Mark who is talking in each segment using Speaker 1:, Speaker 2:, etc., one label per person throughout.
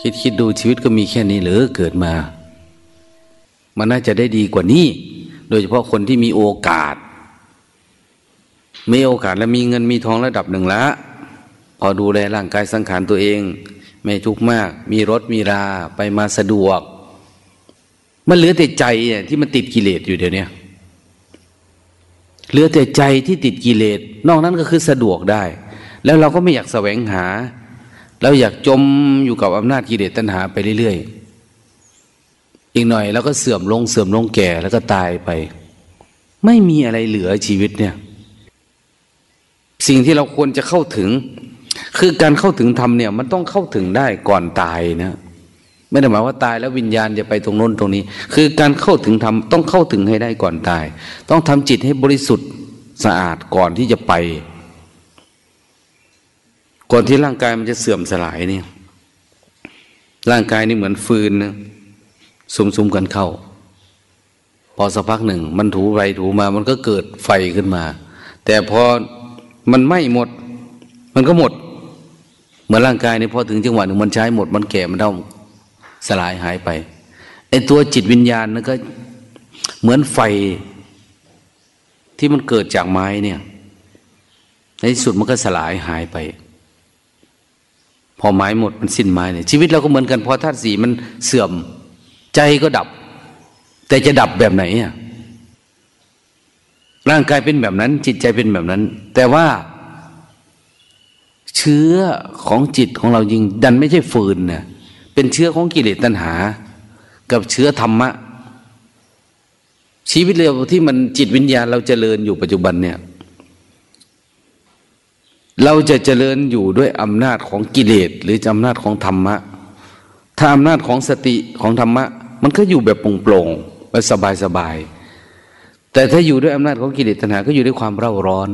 Speaker 1: คิดคิดดูชีวิตก็มีแค่นี้หรือเกิดมา มันน่าจะได้ดีกว่านี้ โดยเฉพาะคนที่มีโอกาส มีโอกาสและมีเงินมีทองระดับหนึ่งละ พอดูแลร่างกายสังขารตัวเอง ไม่ทุกข์มาก มีรถมีราไปมาสะดวก มันเหลือแต่ใจที่มันติดกิเลสอยู่เดี๋ยวนี้เหลือแต่ใจที่ติดกิเลสนอกนั้นก็คือสะดวกได้ แล้วเราก็ไม่อยากแสวงหา เราอยากจมอยู่กับอำนาจกิเลสตัณหาไปเรื่อยๆ อีกหน่อยแล้วก็เสื่อมลงเสื่อมลงแก่แล้วก็ตายไป ไม่มีอะไรเหลือชีวิตเนี่ย สิ่งที่เราควรจะเข้าถึง คือการเข้าถึงธรรมเนี่ย มันต้องเข้าถึงได้ก่อนตายนะไม่ได้หมายว่าตายแล้ววิญญาณจะไปตรงโน้นตรงนี้ คือการเข้าถึงธรรมต้องเข้าถึงให้ได้ก่อนตาย ต้องทำจิตให้บริสุทธิ์สะอาดก่อนที่จะไป ก่อนที่ร่างกายมันจะเสื่อมสลายเนี่ย ร่างกายนี่เหมือนฟืนนะซุ่มๆกันเข้า พอสักพักหนึ่ง มันถูไปถูมา มันก็เกิดไฟขึ้นมา แต่พอมันไม่หมด มันก็หมด เหมือนร่างกายนี่พอถึงจังหวะหนึ่งมันใช้หมด มันแก่มันเท่าสลายหายไปไอตัวจิตวิญญาณนั่นก็เหมือนไฟที่มันเกิดจากไม้เนี่ย ในที่สุดมันก็สลายหายไป พอไม้หมดมันสิ้นไม้เนี่ยชีวิตเราก็เหมือนกันพอธาตุสีมันเสื่อม ใจก็ดับ แต่จะดับแบบไหนอะร่างกายเป็นแบบนั้น จิตใจเป็นแบบนั้น แต่ว่าเชื้อของจิตของเรายิงดันไม่ใช่ฟืนเนี่ยเป็นเชื้อของกิเลสตัณหา กับเชื้อธรรมะ ชีวิตเราที่มันจิตวิญญาณเราจเจริญอยู่ปัจจุบันเนี่ย เราจะเจริญอยู่ด้วยอำนาจของกิเลสหรืออำนาจของธรรมะ ถ้าอำนาจของสติของธรรมะ มันก็อยู่แบบโปร่งๆแบบสบายๆแต่ถ้าอยู่ด้วยอำนาจของกิเลสตัณหาก็อยู่ด้วยความเร่าร้อน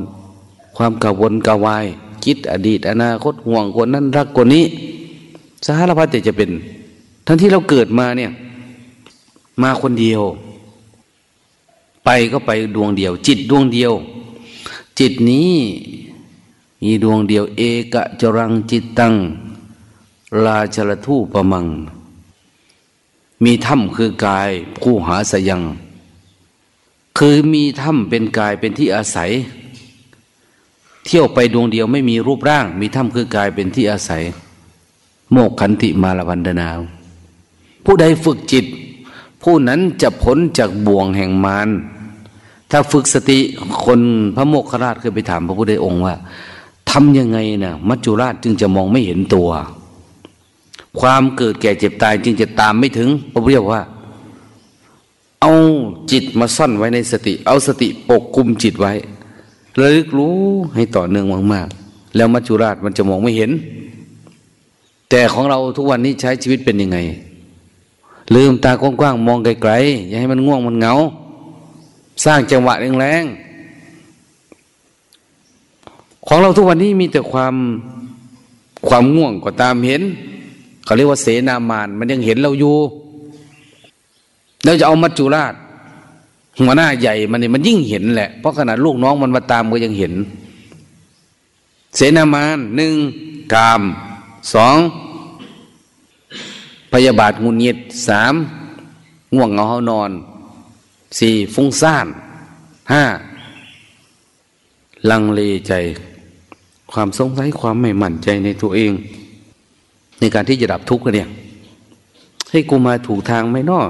Speaker 1: ความกังวลกวาย คิดอดีต อนาคตห่วงคนนั้นรักคนนี้สารพัดแต่จะเป็น ทั้งที่เราเกิดมาเนี่ย มาคนเดียว ไปก็ไปดวงเดียว จิตดวงเดียว จิตนี้ มีดวงเดียวเอกะจรังจิตตัง ราชลทูปมัง มีถ้ำคือกายผู้หาสยัง คือมีถ้ำเป็นกายเป็นที่อาศัย เที่ยวไปดวงเดียวไม่มีรูปร่าง มีถ้ำคือกายเป็นที่อาศัย โมกขันติมาลวันดนาว ผู้ใดฝึกจิต ผู้นั้นจะพ้นจากบ่วงแห่งมารถ้าฝึกสติคนพระโมกขราชเคยไปถามพระพุทธองค์ว่า ทำยังไงนะมัจจุราชจึงจะมองไม่เห็นตัว ความเกิดแก่เจ็บตายจึงจะตามไม่ถึงพระพุทธเจ้าว่า เอาจิตมาซ่อนไว้ในสติ เอาสติปกคุมจิตไว้ระลึกรู้ให้ต่อเนื่องมากๆ แล้วมัจจุราชมันจะมองไม่เห็น แต่ของเราทุกวันนี้ใช้ชีวิตเป็นยังไง ลืมตากว้างๆมองไกลๆอย่าให้มันง่วงมันเหงา สร้างจังหวะแรงๆ ของเราทุกวันนี้มีแต่ความความง่วงก็ตามเห็นเขาเรียกว่าเสนามานมันยังเห็นเราอยู่เราจะเอามัจจุราชหัวหน้าใหญ่มันนี่มันยิ่งเห็นแหละ เพราะขนาดลูกน้องมันมาตามก็ยังเห็น เสนามานหนึ่งกามสองพยาบาทงุนงิดสามง่วงเหงาเฮานอนสี่ฟุ้งซ่านห้าลังเลใจ ความสงสัยความไม่มั่นใจในตัวเอง ในการที่จะดับทุกข์เนี่ยให้กูมาถูกทางไม่นอ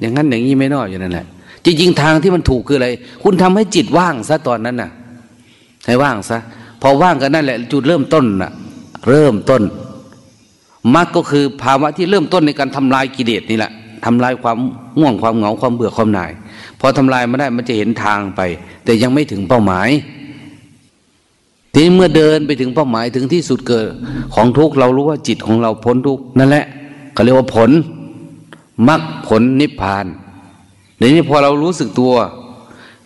Speaker 1: อย่างนั้นอย่างนี้ไม่นออย่างนั้นแหละจริงๆทางที่มันถูกคืออะไร คุณทำให้จิตว่างซะตอนนั้นน่ะ ให้ว่างซะพอว่างกันนั่นแหละ จุดเริ่มต้นน่ะ เริ่มต้นมรรคก็คือภาวะที่เริ่มต้นในการทำลายกิเลสนี่แหละทำลายความง่วงความเหงาความเบื่อความหน่าย พอทำลายมาได้มันจะเห็นทางไป แต่ยังไม่ถึงเป้าหมาย ทีนี้เมื่อเดินไปถึงเป้าหมายถึงที่สุดเกิด ของทุกเรารู้ว่าจิตของเราพ้นทุกนั่นแหละเขาเรียกว่าผลมรรคผลนิพพานในนี้พอเรารู้สึกตัว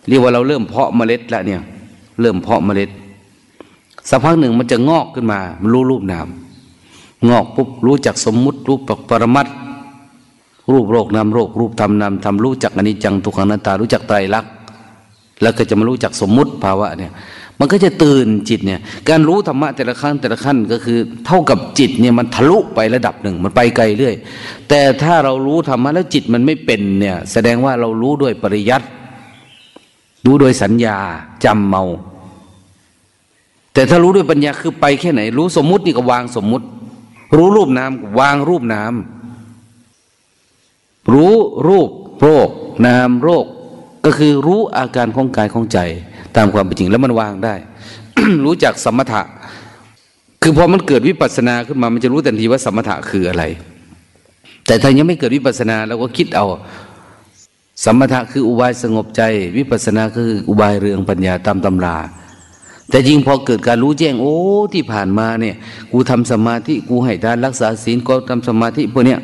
Speaker 1: เรียกว่าเราเริ่มเพาะเมล็ดแล้วเนี่ย เริ่มเพาะเมล็ดสักพักหนึ่งมันจะงอกขึ้นมา มันรู้รูปนาม งอกปุ๊บรู้จักสมมุติรูปปรมัตรูปโรคนามโรค รูปธรรมนามธรรมรู้จักอนิจจังทุกขังนัตตารู้จักไตรลักษณ์แล้วก็จะมารู้จักสมมุติภาวะเนี่ย มันก็จะตื่นจิตเนี่ย การรู้ธรรมะแต่ละครั้งแต่ละขั้นก็คือ เท่ากับจิตเนี่ยมันทะลุไประดับหนึ่งมันไปไกลเรื่อย แต่ถ้าเรารู้ธรรมะแล้วจิตมันไม่เป็นเนี่ย แสดงว่าเรารู้ด้วยปริยัติรู้โดยสัญญาจำเมา แต่ถ้ารู้ด้วยปัญญาคือไปแค่ไหน รู้สมมุตินี่ก็วางสมมุติ รู้รูปนามวางรูปนามรู้รูปโรคนามโรค ก็คือรู้อาการของกายของใจ ตามความเป็นจริงแล้วมันวางได้ รู้จักสมถะ คือพอมันเกิดวิปัสสนาขึ้นมามันจะรู้ทันทีว่าสมถะคืออะไร แต่ถ้ายังไม่เกิดวิปัสสนาเราก็คิดเอาสมถะคืออุบายสงบใจ วิปัสสนาคืออุบายเรืองปัญญาตามตำราแต่จริงพอเกิดการรู้แจ้งโอ้ที่ผ่านมาเนี่ย กูทำสมาธิกูให้ทานรักษาศีลก็ทำสมาธิพวกเนี้ย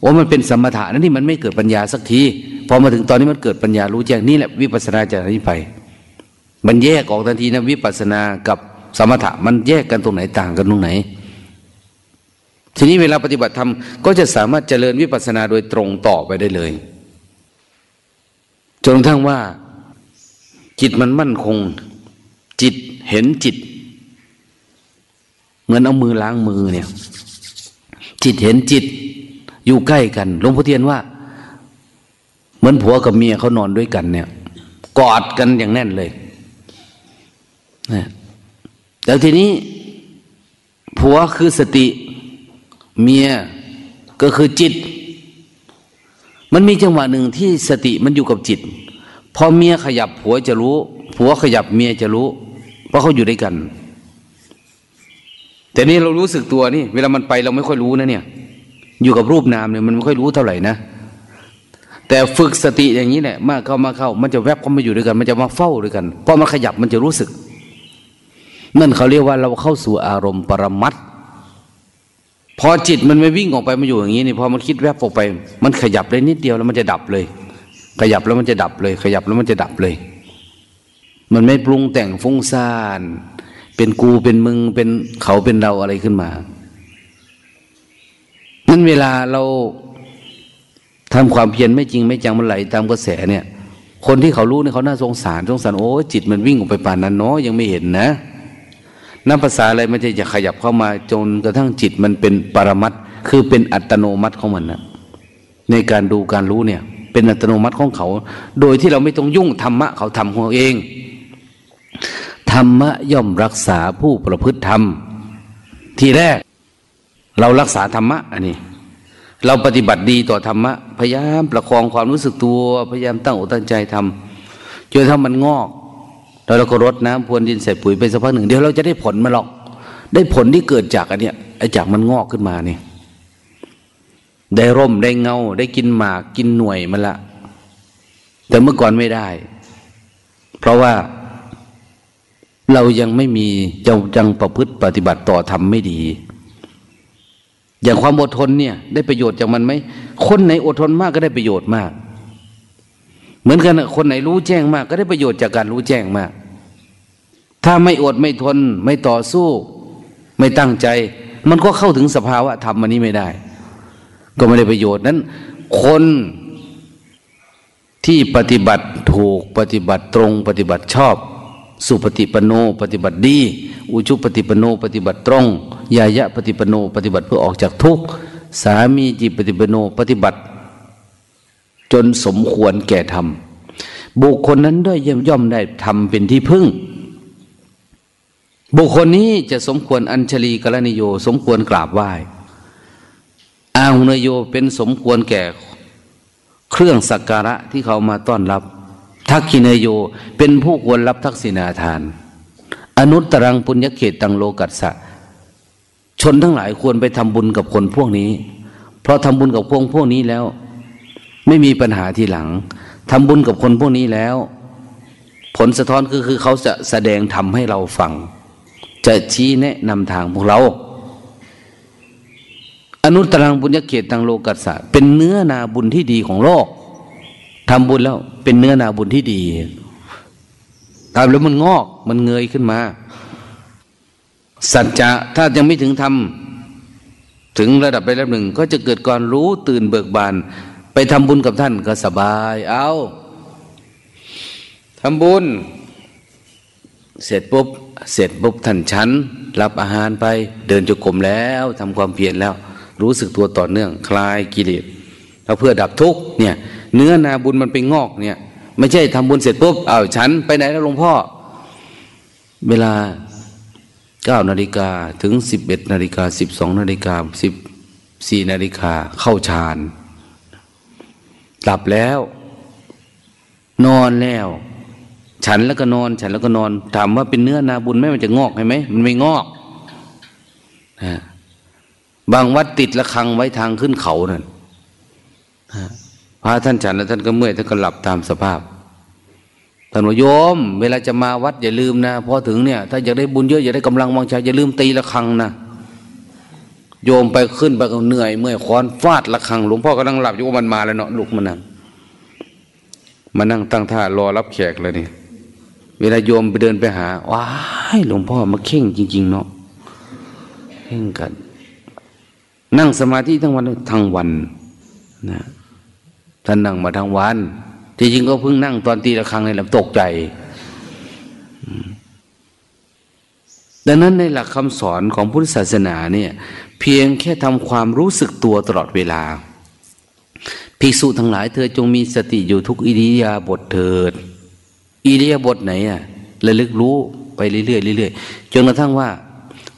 Speaker 1: โอ้มันเป็นสมถะนั่นนี่มันไม่เกิดปัญญาสักทีพอมาถึงตอนนี้มันเกิดปัญญารู้แจ้งนี่แหละวิปัสนาจากนี้ไป มันแยกออกทันทีนะวิปัสสนากับสมถะมันแยกกันตรงไหนต่างกันตรงไหน ทีนี้เวลาปฏิบัติธรรมก็จะสามารถเจริญวิปัสสนาโดยตรงต่อไปได้เลยจนทั่งว่าจิตมันมั่นคง จิตเห็นจิต เหมือนเอามือล้างมือเนี่ย จิตเห็นจิตอยู่ใกล้กันหลวงพ่อเทียนว่า เหมือนผัวกับเมียเขานอนด้วยกันเนี่ย กอดกันอย่างแน่นเลย นะแล้วทีนี้ผัวคือสติ เมียก็คือจิต มันมีจังหวะหนึ่งที่สติมันอยู่กับจิต พอเมียขยับผัวจะรู้ ผัวขยับเมียจะรู้ เพราะเขาอยู่ด้วยกัน แต่นี่เรารู้สึกตัวนี่เวลามันไปเราไม่ค่อยรู้นะเนี่ย อยู่กับรูปนามเนี่ยมันไม่ค่อยรู้เท่าไหร่นะ แต่ฝึกสติอย่างนี้แหละมากเข้ามาเข้า มันจะแวบเข้ามาอยู่ด้วยกัน มันจะมาเฝ้าด้วยกันพอมันขยับมันจะรู้สึก นั่นเขาเรียกว่าเราเข้าสู่อารมณ์ปรมัตพอจิตมันไม่วิ่งออกไปมาอยู่อย่างนี้นี่พอมันคิดแวบออกไป มันขยับเลยนิดเดียวแล้วมันจะดับเลย ขยับแล้วมันจะดับเลย ขยับแล้วมันจะดับเลย มันไม่ปรุงแต่งฟุ้งซ่าน เป็นกูเป็นมึงเป็นเขาเป็นเราอะไรขึ้นมานั้นเวลาเราทำความเพียรไม่จริงไม่จังมันไหลตามกระแสเนี่ย คนที่เขารู้เนี่ยเขาน่าสงสารสงสารโอ้จิตมันวิ่งออกไปป่านนั้นเนาะยังไม่เห็นนะ น้ำภาษาอะไรไม่ใช่จะขยับเข้ามาจนกระทั่งจิตมันเป็นปรมัตคือเป็นอัตโนมัติของมันนะในการดูการรู้เนี่ย เป็นอัตโนมัติของเขา โดยที่เราไม่ต้องยุ่งธรรมะเขาทำของเองธรรมะย่อมรักษาผู้ประพฤติธรรม ที่แรก เรารักษาธรรมะอันนี้ เราปฏิบัติดีต่อธรรมะ พยายามประคองความรู้สึกตัว พยายามตั้งอกตั้งใจทำจนถ้ามันงอก แล้วเราก็รดน้ำพรวนดินใส่ปุ๋ยไปสักพักหนึ่งเดี๋ยวเราจะได้ผลมาหรอก ได้ผลที่เกิดจากอันเนี้ยไอ้จากมันงอกขึ้นมาเนี่ยได้ร่มได้เงา ได้กินหมากกินหน่วยมันละแต่เมื่อก่อนไม่ได้ เพราะว่าเรายังไม่มีเจ้าจังประพฤติปฏิบัติต่อทำไม่ดี อย่างความอดทนเนี่ย ได้ประโยชน์จากมันไหมคนไหนอดทนมากก็ได้ประโยชน์มาก เหมือนกันคนไหนรู้แจ้งมาก ก็ได้ประโยชน์จากการรู้แจ้งมาก ถ้าไม่อดไม่ทน ไม่ต่อสู้ ไม่ตั้งใจ มันก็เข้าถึงสภาวะธรรมอันนี้ไม่ได้ ก็ไม่ได้ประโยชน์นั้น คนที่ปฏิบัติถูกปฏิบัติตรง ปฏิบัติชอบ สุปฏิปโน ปฏิบัติดี อุชุปฏิปโน ปฏิบัติตรงยายะปฏิปโน ปฏิบัติเพื่อออกจากทุกข์สามีจิปฏิปโน ปฏิบัติ จนสมควรแก่ธรรมบุคคลนั้นด้วยย่อมย่อมได้ทำเป็นที่พึ่ง บุคคลนี้จะสมควรอัญชลีกรณิโย สมควรกราบไหว้อาหุนโยเป็นสมควรแก่เครื่องสักการะที่เขามาต้อนรับ ทักขินโยเป็นผู้ควรรับทักษิณาทาน อนุตตรังปุญญเขตตังโลกัสสะชนทั้งหลายควรไปทำบุญกับคนพวกนี้ เพราะทำบุญกับพวกพวกนี้แล้ว ไม่มีปัญหาทีหลังทำบุญกับคนพวกนี้แล้ว ผลสะท้อนคือคือเขาจะแสดงทำให้เราฟัง จะชี้แนะนำทางพวกเรา อนุตรังบุญญเขตตังโลกัสสะเป็นเนื้อนาบุญที่ดีของโลกทำบุญแล้วเป็นเนื้อนาบุญที่ดีทำแล้วมันงอกมันเงยขึ้นมา สัจจะถ้ายังไม่ถึงทำถึงระดับไปแล้วหนึ่งก็จะเกิดการรู้ตื่นเบิกบาน ไปทำบุญกับท่านก็สบาย เอาทำบุญ เสร็จปุ๊บ เสร็จปุ๊บท่านฉันรับอาหารไป เดินจุกรมแล้วทำความเพียรแล้ว รู้สึกตัวต่อเนื่อง คลายกิเลสแล้วเพื่อดับทุกเนี่ย เนื้อนาบุญมันไปงอกเนี่ย ไม่ใช่ทำบุญเสร็จปุ๊บเอาวฉันไปไหนแล้วหลวงพ่อ เวลาเก้านาฬิกาถึงสิบเอ็ดนาฬิกาสิบสองนาฬิกาสิบสี่นาฬิกาเข้าฌาน หลับแล้ว นอนแล้ว ฉันแล้วก็นอน ฉันแล้วก็นอน ถามว่าเป็นเนื้อนาบุญไหมมันจะงอกไหมมันไม่งอกนะบางวัดติดระฆังไว้ทางขึ้นเขานั่นพระท่านฉันแล้วท่านก็เมื่อยท่านก็หลับตามสภาพท่านว่าโยม เวลาจะมาวัดอย่าลืมนะพอถึงเนี่ย ถ้าอยากได้บุญเยอะอยากได้กำลังวังใจอย่าลืมตีระฆังนะ โยมไปขึ้นไปก็เหนื่อยเมื่อยค้อนฟาดระฆังหลวงพ่อกำลังหลับอยู่ว่ามันมาแล้วเนาะลุกมานั่งมานั่งตั้งท่ารอรับแขกเลยนี่เวลาโยมไปเดินไปหาว้ายหลวงพ่อมาเข่งจริง ๆ เนาะเข่งกัน นั่งสมาธิทั้งวันทั้งวันนะท่านนั่งมาทั้งวัน ที่จริงก็เพิ่งนั่งตอนตีระฆังในลำตกใจดังนั้นในหลักคำสอนของพุทธศาสนาเนี่ย เพียงแค่ทำความรู้สึกตัวตลอดเวลา ภิกษุทั้งหลายเธอจงมีสติอยู่ทุกอิริยาบถเถิด อิริยาบถไหนอะระลึกรู้ไปเรื่อยๆเรื่อยๆจนกระทั่งว่า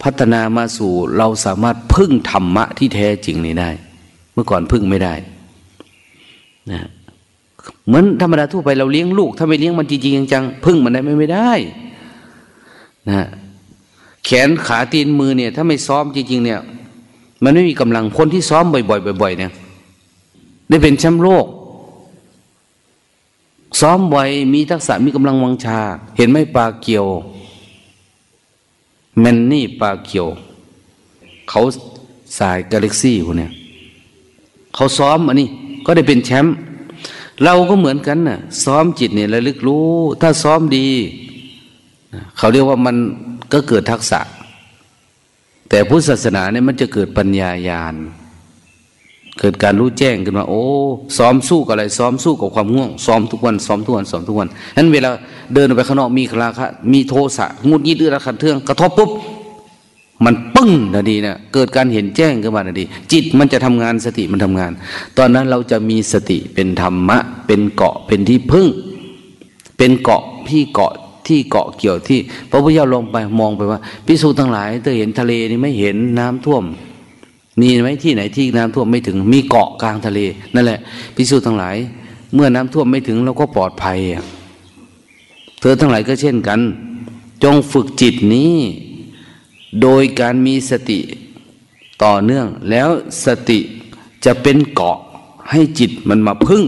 Speaker 1: พัฒนามาสู่เราสามารถพึ่งธรรมะที่แท้จริงนี้ได้ เมื่อก่อนพึ่งไม่ได้นะเหมือนธรรมดาทั่วไปเราเลี้ยงลูก ถ้าไม่เลี้ยงมันจริงๆจังๆพึ่งมันได้ไม่ได้นะแขนขาตีนมือเนี่ย ถ้าไม่ซ้อมจริงๆเนี่ย มันไม่มีกำลังคนที่ซ้อมบ่อยๆบ่อยๆเนี่ยได้เป็นแชมป์โลก ซ้อมบ่อยมีทักษะมีกำลังวังชา เห็นไหมปลาเกียวแมนนี่ปลาเกียว เขาสายกาแล็กซี่พวกเนี่ยเขาซ้อมอันนี้ก็ได้เป็นแชมป์เราก็เหมือนกันน่ะ ซ้อมจิตเนี่ยระลึกรู้ ถ้าซ้อมดี เขาเรียกว่ามันก็เกิดทักษะ แต่พุทธศาสนาเนี่ยมันจะเกิดปัญญายาณเกิดการรู้แจ้งขึ้นมาโอ้ซ้อมสู้กับอะไร ซ้อมสู้กับความง่วง ซ้อมทุกวัน ซ้อมทุกวันซ้อมทุกวันนั้นเวลาเดินไปข้างนอกมีคลาคะมีโทสะงุดยิดอื้อระคันเทืองกระทบปุ๊บมันปึ้งนาดีนะเกิดการเห็นแจ้งขึ้นมานาดีจิตมันจะทำงานสติมันทำงาน ตอนนั้นเราจะมีสติเป็นธรรมะ เป็นเกาะเป็นที่พึ่ง เป็นเกาะพี่เกาะ ที่เกาะเกี่ยวที่ พระพุทธเจ้าลงไปมองไปว่าพิสูจทั้งหลายเธอเห็นทะเลนี่ไม่เห็นน้ำท่วมมีไหมที่ไหนที่น้ำท่วมไม่ถึงมีเกาะกลางทะเล นั่นแหละพิสูจทั้งหลาย เมื่อน้ำท่วมไม่ถึงเราก็ปลอดภัยเธอทั้งหลายก็เช่นกัน จงฝึกจิตนี้ โดยการมีสติต่อเนื่อง แล้วสติจะเป็นเกาะให้จิตมันมาพึ่ง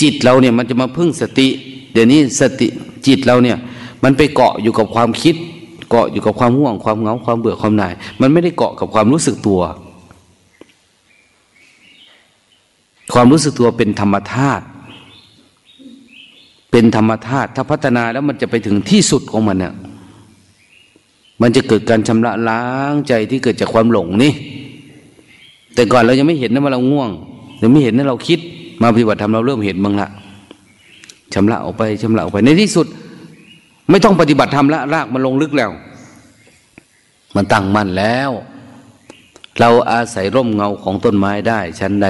Speaker 1: จิตเราเนี่ยมันจะมาพึ่งสติ เดี๋ยวนี้สติจิตเราเนี่ย มันไปเกาะอยู่กับความคิด เกาะอยู่กับความห่วง ความเหงาความเบื่อความหน่าย มันไม่ได้เกาะกับความรู้สึกตัว ความรู้สึกตัวเป็นธรรมธาตุเป็นธรรมธาตุถ้าพัฒนาแล้วมันจะไปถึงที่สุดของมันเนี่ยมันจะเกิดการชำระล้างใจที่เกิดจากความหลงนี่ แต่ก่อนเรายังไม่เห็นนะว่าเราง่วงยังไม่เห็นนะเราคิดมาปฏิบัติธรรมเราเริ่มเห็นบ้างละ ชำระออกไปชำระออกไป ในที่สุด ไม่ต้องปฏิบัติธรรมละรากมันลงลึกแล้ว มันตั้งมั่นแล้ว เราอาศัยร่มเงาของต้นไม้ได้ชั้นใด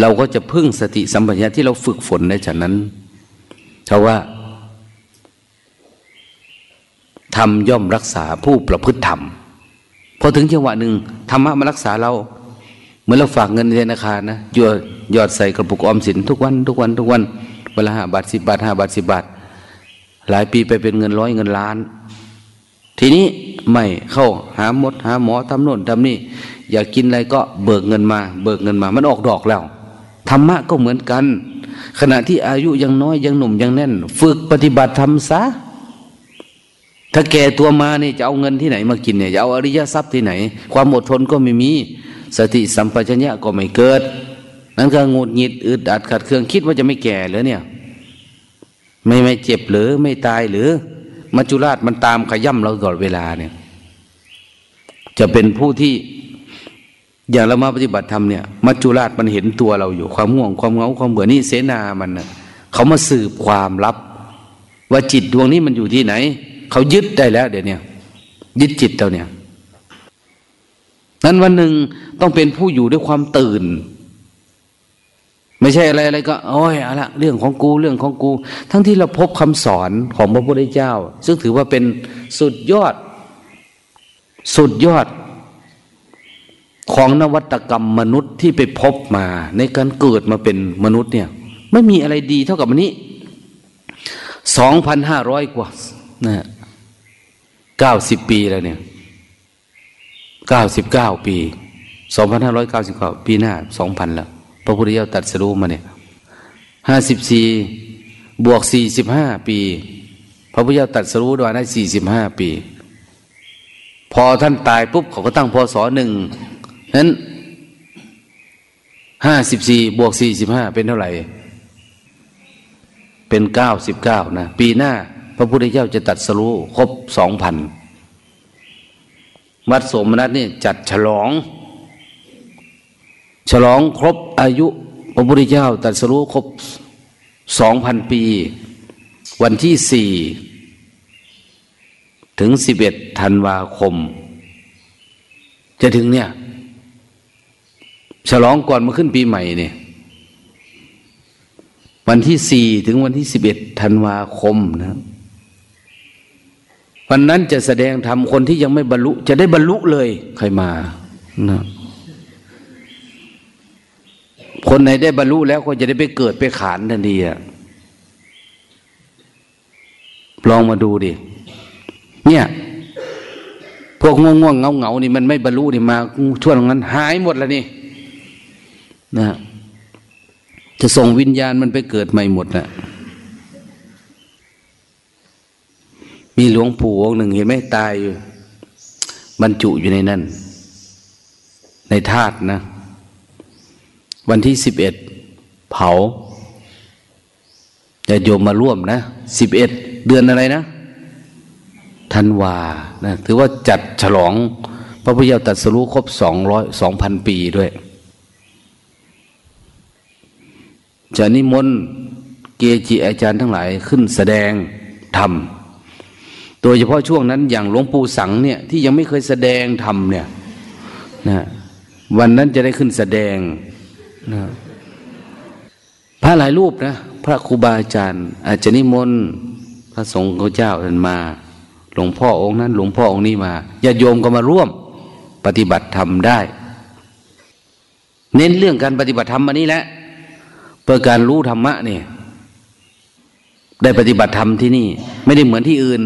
Speaker 1: เราก็จะพึ่งสติสัมปชัญญะที่เราฝึกฝนในฉันนั้นเพราะว่าทำย่อมรักษาผู้ประพฤติธรรมพอถึงจังหวะหนึ่งธรรมะมารักษาเราเมื่อเราฝากเงินในธนาคารนะอยอด ยอดใส่กระปุกออมสินทุกวันทุกวันทุกวันเวลาห้าบาทสิบบาทห้าบาทสิบบาท หลายปีไปเป็นเงินร้อยเงินล้าน ทีนี้ไม่เข้าหาหมดหาหมอทำโน่นทำนี่ อยากกินอะไรก็เบิกเงินมา เบิกเงินมา มันออกดอกแล้วธรรมะก็เหมือนกัน ขณะที่อายุยังน้อยยังหนุ่มยังแน่น ฝึกปฏิบัติธรรมซะถ้าแก่ตัวมาเนี่ยจะเอาเงินที่ไหนมากินเนี่ยจะเอาอริยทรัพย์ที่ไหน ความอดทนก็ไม่มี สติสัมปชัญญะก็ไม่เกิด นั่นก็งดหงิดอึดอัดขัดเคืองคิดว่าจะไม่แก่หรือเนี่ย ไม่ไม่เจ็บหรือไม่ตายหรือมัจจุราชมันตามขย่ำเราตลอดเวลาเนี่ย จะเป็นผู้ที่อย่างเรามาปฏิบัติธรรมเนี่ย มัจจุราชมันเห็นตัวเราอยู่ความห่วงความเงาความเบื่อนี่เสนามันนะเขามาสืบความลับ ว่าจิตดวงนี้มันอยู่ที่ไหน เขายึดได้แล้วเดี๋ยวนี้ยึดจิตเราเนี่ยนั้นวันหนึ่งต้องเป็นผู้อยู่ด้วยความตื่น ไม่ใช่อะไรอะไรก็โอ้ยอะไรเรื่องของกูเรื่องของกู ทั้งที่เราพบคำสอนของพระพุทธเจ้า ซึ่งถือว่าเป็นสุดยอด สุดยอด ของนวัตกรรมมนุษย์ที่ไปพบมา ในการเกิดมาเป็นมนุษย์เนี่ย ไม่มีอะไรดีเท่ากับอันนี้สองพันห้าร้อยกว่านะเก้าสิบปีแล้วเนี่ยเก้าสิบเก้าปีสองพันห้าร้อยเก้าสิบเก้าปีหน้าสองพันแล้ว พระพุทธเจ้าตัดสรู้มาเนี่ยห้าสิบสี่บวกสี่สิบห้าปี พระพุทธเจ้าตัดสรู้ด้วยได้สี่สิบห้าปี พอท่านตายปุ๊บเขาก็ตั้งพศหนึ่งนั้นห้าสิบสี่บวกสี่สิบห้าเป็นเท่าไหร่ เป็นเก้าสิบเก้านะปีหน้า พระพุทธเจ้าจะตัดสรู้ครบสองพันวัดสมนัตนี่จัดฉลอง ฉลองครบอายุพระพุทธเจ้าตรัสรู้ครบสองพันปี วันที่สี่ถึงสิบเอ็ดธันวาคม จะถึงเนี่ย ฉลองก่อนมาขึ้นปีใหม่เนี่ยวันที่สี่ถึงวันที่สิบเอ็ดธันวาคมนะวันนั้นจะแสดงธรรมคนที่ยังไม่บรรลุ จะได้บรรลุเลย ใครมานะ คนไหนได้บรรลุแล้วก็จะได้ไปเกิดไปขานทันทีอะลองมาดูดิ เนี่ย พวกง่วงง่วงเงาเงานี่มันไม่บรรลุนี่มาช่วงนั้น หายหมดแล้วนี่นะจะส่งวิญญาณมันไปเกิดใหม่หมดนะมีหลวงปู่องค์หนึ่งเห็นไหมตายอยู่ บรรจุอยู่ในนั้นในธาตุนะ วันที่สิบเอ็ดเผาจะโยมมาร่วมนะสิบเอ็ดเดือนอะไรนะธันวานะถือว่าจัดฉลองพระพุทธเจ้าตรัสรู้ครบสองร้อยสองพันปีด้วย จะนิมนต์เกจิอาจารย์ทั้งหลายขึ้นแสดงธรรมโดยเฉพาะช่วงนั้นอย่างหลวงปู่สังเนี่ยที่ยังไม่เคยแสดงธรรมเนี่ยนะวันนั้นจะได้ขึ้นแสดง นะพระหลายรูปนะ พระครูบาอาจารย์ อาจจะนิมนต์พระสงฆ์เขาเจ้าท่านมา หลวงพ่อองค์นั้น หลวงพ่อองค์นี้มาญาติโยมก็มาร่วม ปฏิบัติธรรมได้ เน้นเรื่องการปฏิบัติธรรมมานี้แหละเพื่อการรู้ธรรมะเนี่ยได้ปฏิบัติธรรมที่นี่ ไม่ได้เหมือนที่อื่น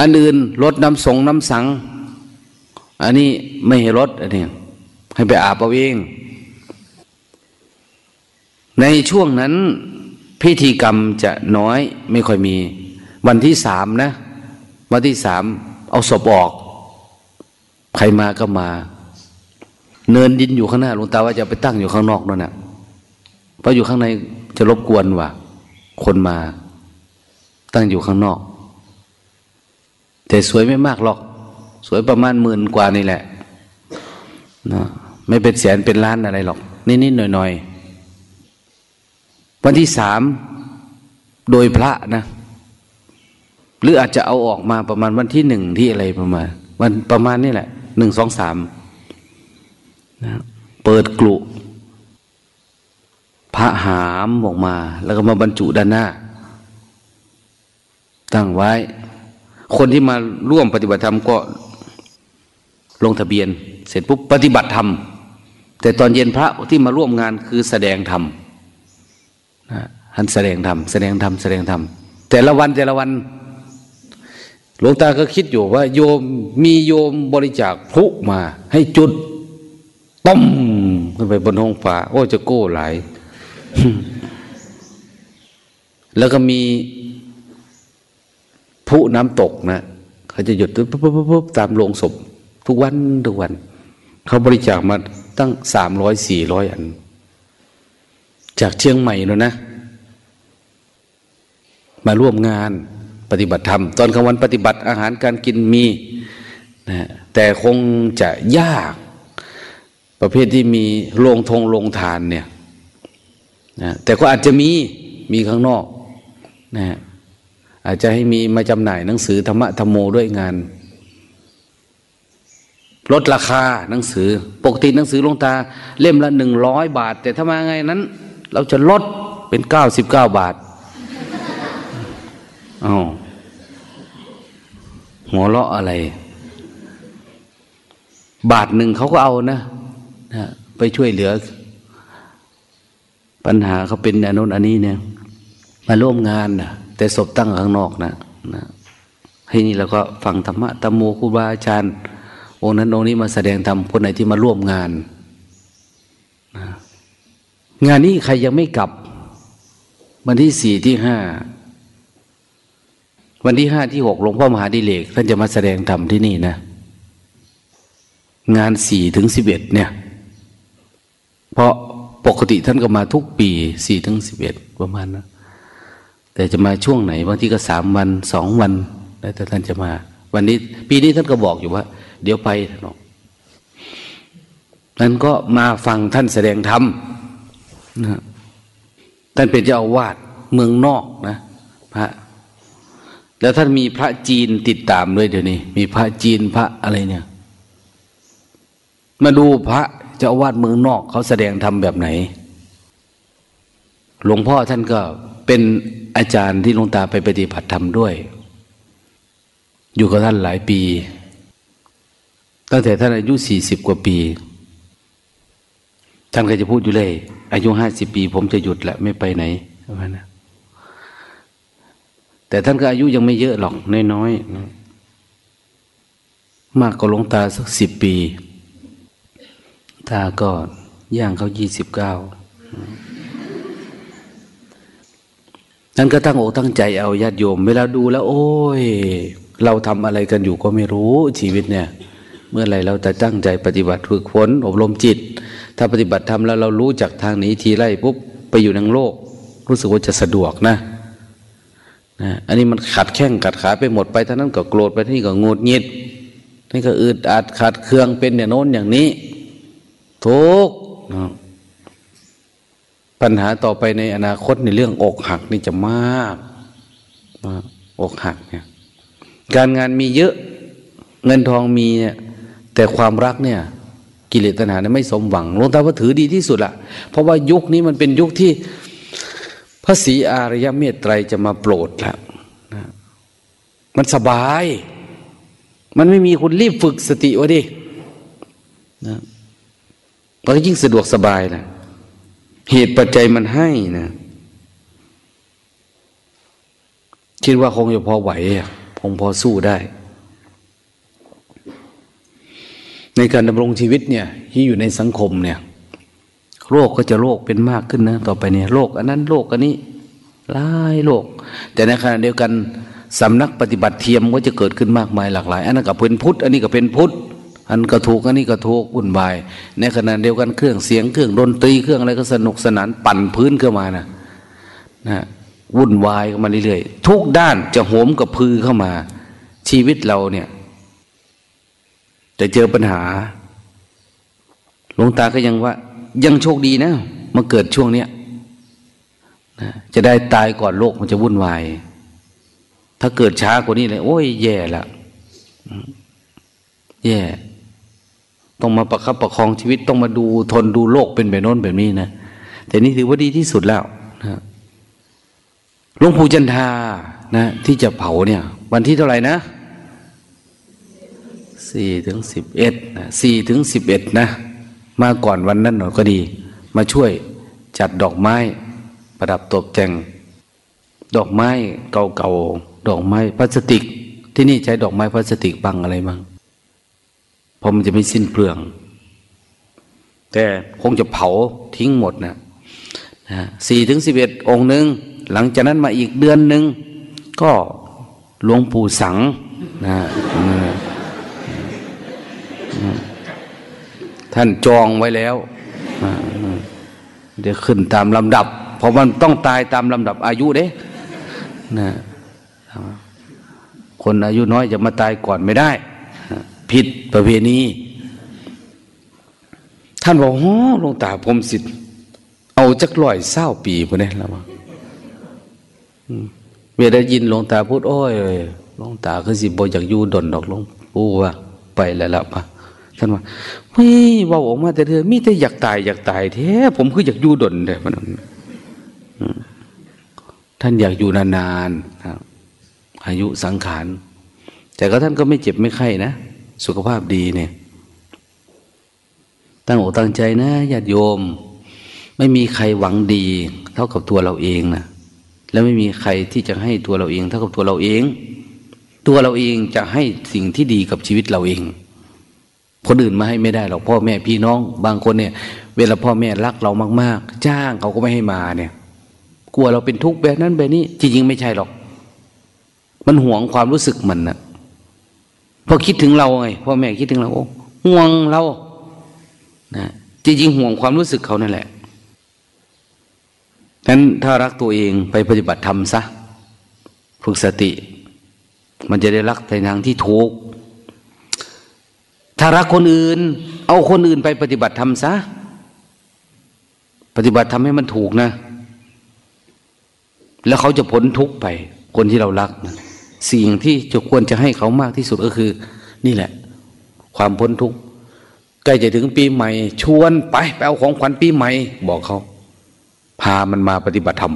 Speaker 1: อันอื่นลดน้ำสงน้ำสัง อันนี้ไม่ให้ลดอันนี้ให้ไปอาบเอาเอง ในช่วงนั้นพิธีกรรมจะน้อยไม่ค่อยมี วันที่สามนะ วันที่สามเอาศพออก ใครมาก็มา เนินดินอยู่ข้างหน้าหลวงตาว่าจะไปตั้งอยู่ข้างนอกนั่นนะเพราะอยู่ข้างในจะรบกวนว่ะ คนมา ตั้งอยู่ข้างนอก แต่สวยไม่มากหรอก สวยประมาณหมื่นกว่านี่แหละนะไม่เป็นแสนเป็นล้านอะไรหรอกนิดๆหน่อยๆ วันที่สามโดยพระนะ หรืออาจจะเอาออกมาประมาณวันที่หนึ่งที่อะไรประมาณ วันประมาณนี่แหละหนึ่งสองสามนะเปิดกลุพระหามออกมา แล้วก็มาบรรจุด้านหน้า ตั้งไว้ คนที่มาร่วมปฏิบัติธรรมก็ลงทะเบียน เสร็จปุ๊บปฏิบัติธรรม แต่ตอนเย็นพระที่มาร่วมงานคือแสดงธรรม ท่านแสดงธรรมแสดงธรรมแสดงธรรมแต่ละวันแต่ละวันหลวงตาก็คิดอยู่ว่า โยมมีโยมบริจาคพลุมา ให้จุดต้มขึ้นไปบนห้องฟ้าโอ้จะโก้หลายแล้วก็มีผู้น้ำตกนะเขาจะหยุดปุ๊บปุ๊บปุ๊บตามโรงศพ ทุกวันทุกวัน เขาบริจาคมาตั้งสามร้อยสี่ร้อยอัน จากเชียงใหม่แล้วนะ มาร่วมงานปฏิบัติธรรม ตอนกลางวันปฏิบัติอาหารการกินมีนะแต่คงจะยากประเภทที่มีโรงทงโรงทานเนี่ยนะแต่ก็อาจจะมีมีข้างนอกนะอาจจะให้มีมาจำหน่ายหนังสือธรรมะธรรมโมด้วยงาน ลดราคาหนังสือ ปกติหนังสือลงตา เล่มละหนึ่งร้อยบาท แต่ถ้ามาไงนั้น เราจะลดเป็นเก้าสิบเก้าบาทอ๋อหัวเราะอะไร บาทหนึ่งเขาก็เอานะนะไปช่วยเหลือ ปัญหาเขาเป็นอนนุนอันนี้เนี่ย มาร่วมงานนะแต่ศพตั้งข้างนอกนะนะให้นี่เราก็ฟังธรรมะตมโมครูบาอาจารย์องค์นั้นองค์นี้มาแสดงธรรมคนไหนที่มาร่วมงาน งานนี้ใครยังไม่กลับ วันที่สี่ที่ห้าวันที่ห้าที่หกหลวงพ่อมหาดิเลกท่านจะมาแสดงธรรมที่นี่นะ งานสี่ถึงสิบเอ็ดเนี่ย เพราะปกติท่านก็มาทุกปีสี่ถึงสิบเอ็ดประมาณนะแต่จะมาช่วงไหนบางทีก็สามวันสองวัน แล้วแต่ท่านจะมา วันนี้ ปีนี้ท่านก็บอกอยู่ว่า เดี๋ยวไปนาะนั้นก็มาฟังท่านแสดงธรรม นะท่านเป็นเจ้าอาวาสเมืองนอกนะ พระ แล้วท่านมีพระจีนติดตามด้วยเดี๋ยวนี้ มีพระจีนพระอะไรเนี่ย มาดูพระเจ้าอาวาสเมืองนอกเขาแสดงธรรมแบบไหน หลวงพ่อท่านก็เป็นอาจารย์ที่หลวงตาไปปฏิบัติธรรมด้วย อยู่กับท่านหลายปีตั้งแต่ท่านอายุสี่สิบกว่าปี ท่านก็จะพูดอยู่เลย อายุห้าสิบปี ผมจะหยุดแหละไม่ไปไหนประมาณนั้นแต่ท่านก็อายุยังไม่เยอะหรอกน้อยๆมากกว่าหลวงตาสักสิบปี ตาก็ย่างเขายี่สิบเก้าท่านก็ตั้งอกตั้งใจเอาญาติโยม เวลาดูแล้ว โอ้ย เราทำอะไรกันอยู่ก็ไม่รู้ชีวิตเนี่ย เมื่อไรเราจะตั้งใจปฏิบัติฝึกฝนอบรมจิต ถ้าปฏิบัติทำแล้วเรารู้จักทางนี้ทีไรปุ๊บไปอยู่ในโลก รู้สึกว่าจะสะดวกนะนะอันนี้มันขัดแข้งขัดขาไปหมดไปท่านั้นก็โกรธไปที่ก็งดงิดนี่ก็อึดอัดขัดเคืองเป็นอย่างโน้นอย่างนี้ ทุกปัญหาต่อไปในอนาคตในเรื่องอกหักนี่จะมากอกหักเนี่ยการงานมีเยอะเงินทองมีเนี่ยแต่ความรักเนี่ย กิเลสตัณหาเนี่ยไม่สมหวังหลวงตาว่าถือดีที่สุดละเพราะว่ายุคนี้มันเป็นยุคที่พระศรีอารยเมตไตรจะมาโปรดแล้วนะมันสบาย มันไม่มีคุณรีบฝึกสติวะดินะมันยิ่งสะดวกสบายนะเหตุปัจจัยมันให้นะคิดว่าคงจะพอไหวคงพอสู้ได้ ในการดำรงชีวิตเนี่ยที่อยู่ในสังคมเนี่ยโรคก็จะโรคเป็นมากขึ้นนะต่อไปเนี่ยโรคอันนั้นโรคอันนี้หลายโรคแต่ในขณะเดียวกันสำนักปฏิบัติเทียมก็จะเกิดขึ้นมากมายหลากหลาย อันนั้นก็เป็นพุทธอันนี้ก็เป็นพุทธอันก็ถูกอันนี้ก็ถูกวุ่นวาย ในขณะเดียวกันเครื่องเสียงเครื่องดนตรีเครื่องอะไรก็สนุกสนานปั่นพื้นขึ้นมานะนะวุ่นวายเข้ามาเรื่อยๆทุกด้านจะโหมกับพือเข้ามา ชีวิตเราเนี่ย จะเจอปัญหาหลวงตาก็ยังว่า ยังโชคดีนะมาเกิดช่วงเนี้ยนะจะได้ตายก่อนโลกมันจะวุ่นวายถ้าเกิดช้ากว่านี้เลย โอ้ยแย่ละแย่ ต้องมาประคับประคองชีวิตต้องมาดูทนดูโลกเป็นแบบโน้นแบบนี้นะแต่นี่ถือว่าดีที่สุดแล้วนะหลวงปู่จันทานะ ที่จะเผาเนี่ย วันที่เท่าไหร่นะ สี่ถึงสิบเอ็ดนะสี่ถึงสิบเอ็ดนะ มาก่อนวันนั้นหน่อยก็ดี มาช่วยจัดดอกไม้ ประดับตกแต่ง ดอกไม้เก่าๆ ดอกไม้พลาสติก ที่นี่ใช้ดอกไม้พลาสติกบังอะไรบ้างเพราะมันจะไม่สิ้นเปลือง แต่คงจะเผาทิ้งหมดนะสี่ถึงสิบเอ็ดองค์หนึ่งหลังจากนั้นมาอีกเดือนหนึ่งก็หลวงปู่สังนะ ท่านจองไว้แล้วเดี๋ยวขึ้นตามลำดับ เพราะมันต้องตายตามลำดับอายุเด้นะคนอายุน้อยจะมาตายก่อนไม่ได้ ผิดประเพณี ท่านบอกโอ้ลงตาผมสิทธิ์เอาจักลอยเศร้าปีพอนี้แล้วเวลายินหลวงตาพูด โอ้ยหลวงตาคือสิบอยากอยู่ดนดอกหลวงปู่ว่า ไปแล้วล่ะปะ ท่านว่าไม่ว่าออกมาแต่เธอมีแต่อยากตายอยากตายแท้ผมคืออยากอยู่ดนเด้มันท่านอยากอยู่นานๆอายุสังขาร แต่ก็ท่านก็ไม่เจ็บไม่ไข้นะ สุขภาพดีเนี่ย ตั้งอกตั้งใจนะญาติโยม ไม่มีใครหวังดี เท่ากับตัวเราเองนะแล้วไม่มีใครที่จะให้ตัวเราเอง เท่ากับตัวเราเอง ตัวเราเองจะให้สิ่งที่ดีกับชีวิตเราเอง คนอื่นมาให้ไม่ได้หรอกพ่อแม่พี่น้อง บางคนเนี่ย เวลาพ่อแม่รักเรามาก ๆ จ้างเขาก็ไม่ให้มาเนี่ย กลัวเราเป็นทุกข์แบบนั้นแบบนี้จริงๆไม่ใช่หรอก มันห่วงความรู้สึกมันนะพอคิดถึงเราไงพ่อแม่คิดถึงเราโอ้ห่วงเรานะจริงๆห่วงความรู้สึกเขานั่นแหละนั้นถ้ารักตัวเองไปปฏิบัติธรรมซะฝึกสติ มันจะได้รักในทางที่ถูก ถ้ารักคนอื่น เอาคนอื่นไปปฏิบัติธรรมซะ ปฏิบัติทำให้มันถูกนะ แล้วเขาจะพ้นทุกข์ไป คนที่เรารักนะสิ่งที่จะควรจะให้เขามากที่สุดก็คือ นี่แหละ ความพ้นทุกข์ใกล้จะถึงปีใหม่ ชวนไปไปเอาของขวัญปีใหม่ บอกเขา พามันมาปฏิบัติธรรม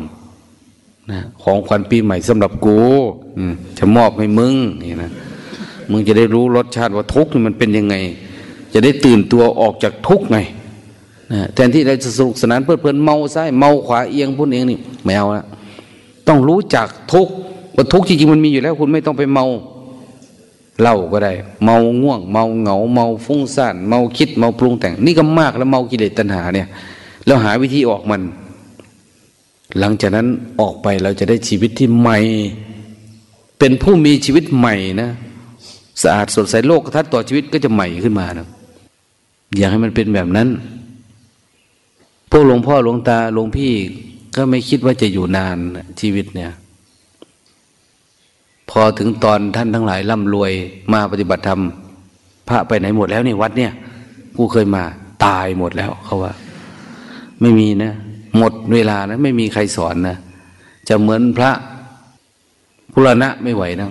Speaker 1: นะของขวัญปีใหม่สำหรับกูจะมอบให้มึงนี่นะ มึงจะได้รู้รสชาติว่าทุกข์นี่มันเป็นยังไง จะได้ตื่นตัวออกจากทุกข์ไงนะแทนที่เราจะสนุกสนานเพื่อเพลินเมาซ้ายเมาขวาเอียงพุ่นเองนี่ไม่เอาละต้องรู้จักทุกข์ว่าทุกข์จริงๆมันมีอยู่แล้ว คุณไม่ต้องไปเมาเหล้าก็ได้ เมาง่วง เมาเหงา เมาฟุ้งซ่านเมาคิดเมาปรุงแต่ง นี่ก็มากแล้วเมากิเลสตัณหาเนี่ย แล้วหาวิธีออกมัน หลังจากนั้นออกไปเราจะได้ชีวิตที่ใหม่ เป็นผู้มีชีวิตใหม่นะ สะอาดสดใสโลกทัศน์ต่อชีวิตก็จะใหม่ขึ้นมานะอยากให้มันเป็นแบบนั้น พวกหลวงพ่อหลวงตาหลวงพี่ก็ไม่คิดว่าจะอยู่นานชีวิตเนี่ย พอถึงตอนท่านทั้งหลายร่ำรวยมาปฏิบัติธรรมพระไปไหนหมดแล้วนี่วัดเนี่ยผู้เคยมาตายหมดแล้วเขาว่า ไม่มีนะ หมดเวลานะ ไม่มีใครสอนนะจะเหมือนพระพุรณะไม่ไหวนะ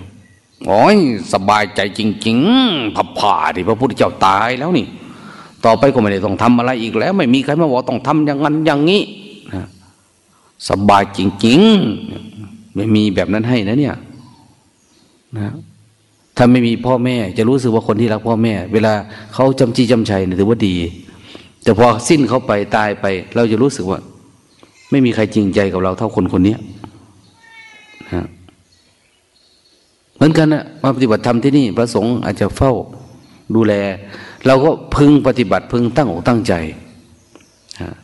Speaker 1: โอ้ยสบายใจจริงๆผับผ่าที่พระพุทธเจ้าตายแล้วนี่ ต่อไปก็ไม่ได้ต้องทำอะไรอีกแล้ว ไม่มีใครมาบอกต้องทำอย่างนั้นอย่างนี้นะสบายจริงๆ ไม่มีแบบนั้นให้นะเนี่ยนะถ้าไม่มีพ่อแม่ จะรู้สึกว่าคนที่รักพ่อแม่ เวลาเขาจำจีจำชัยถือว่าดี แต่พอสิ้นเขาไปตายไป เราจะรู้สึกว่า ไม่มีใครจริงใจกับเราเท่าคนคนนี้นะ เหมือนกันนะมาปฏิบัติธรรมที่นี่ พระสงฆ์อาจจะเฝ้าดูแล เราก็พึงปฏิบัติพึงตั้งอกตั้งใจ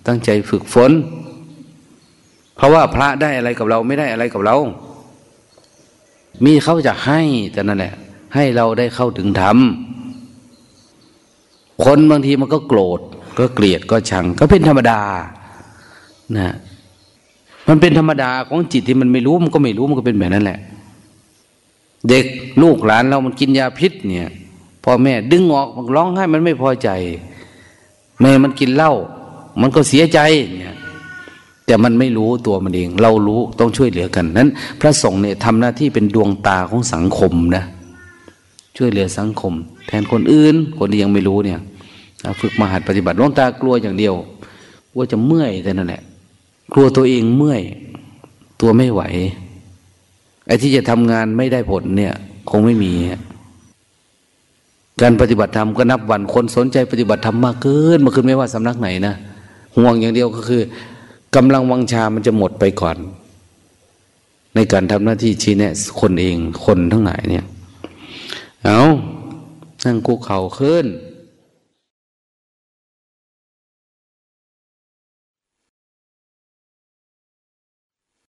Speaker 1: ตั้งใจฝึกฝน เพราะว่าพระได้อะไรกับเราไม่ได้อะไรกับเรา มีเขาจะให้แต่นั่นแหละ ให้เราได้เข้าถึงธรรมคนบางทีมันก็โกรธ ก็เกลียดก็ชัง ก็เป็นธรรมดานะมันเป็นธรรมดาของจิตที่มันไม่รู้มันก็ไม่รู้มันก็เป็นแบบนั้นแหละ เด็กลูกหลานเรามันกินยาพิษเนี่ยพ่อแม่ดึงออกมันร้องไห้มันไม่พอใจ แม่มันกินเหล้ามันก็เสียใจเนี่ยแต่มันไม่รู้ตัวมันเอง เรารู้ต้องช่วยเหลือกันนั้น พระสงฆ์เนี่ยทำหน้าที่เป็นดวงตาของสังคมนะ ช่วยเหลือสังคม แทนคนอื่น คนที่ยังไม่รู้เนี่ยฝึกมหัดปฏิบัติดวงตากลัวอย่างเดียวกลัวจะเมื่อยแต่นั่นแหละ กลัวตัวเองเมื่อย ตัวไม่ไหว ไอ้ที่จะทำงานไม่ได้ผลเนี่ย คงไม่มี การปฏิบัติธรรมก็นับวันคนสนใจปฏิบัติธรรมมากขึ้นมากขึ้นไม่ว่าสำนักไหนนะห่วงอย่างเดียวก็คือกำลังวังชามันจะหมดไปก่อน ในการทำหน้าที่ชี้แนะคนเองคนทั้งหลายเนี่ย เอานั่งกูเข่าขึ้น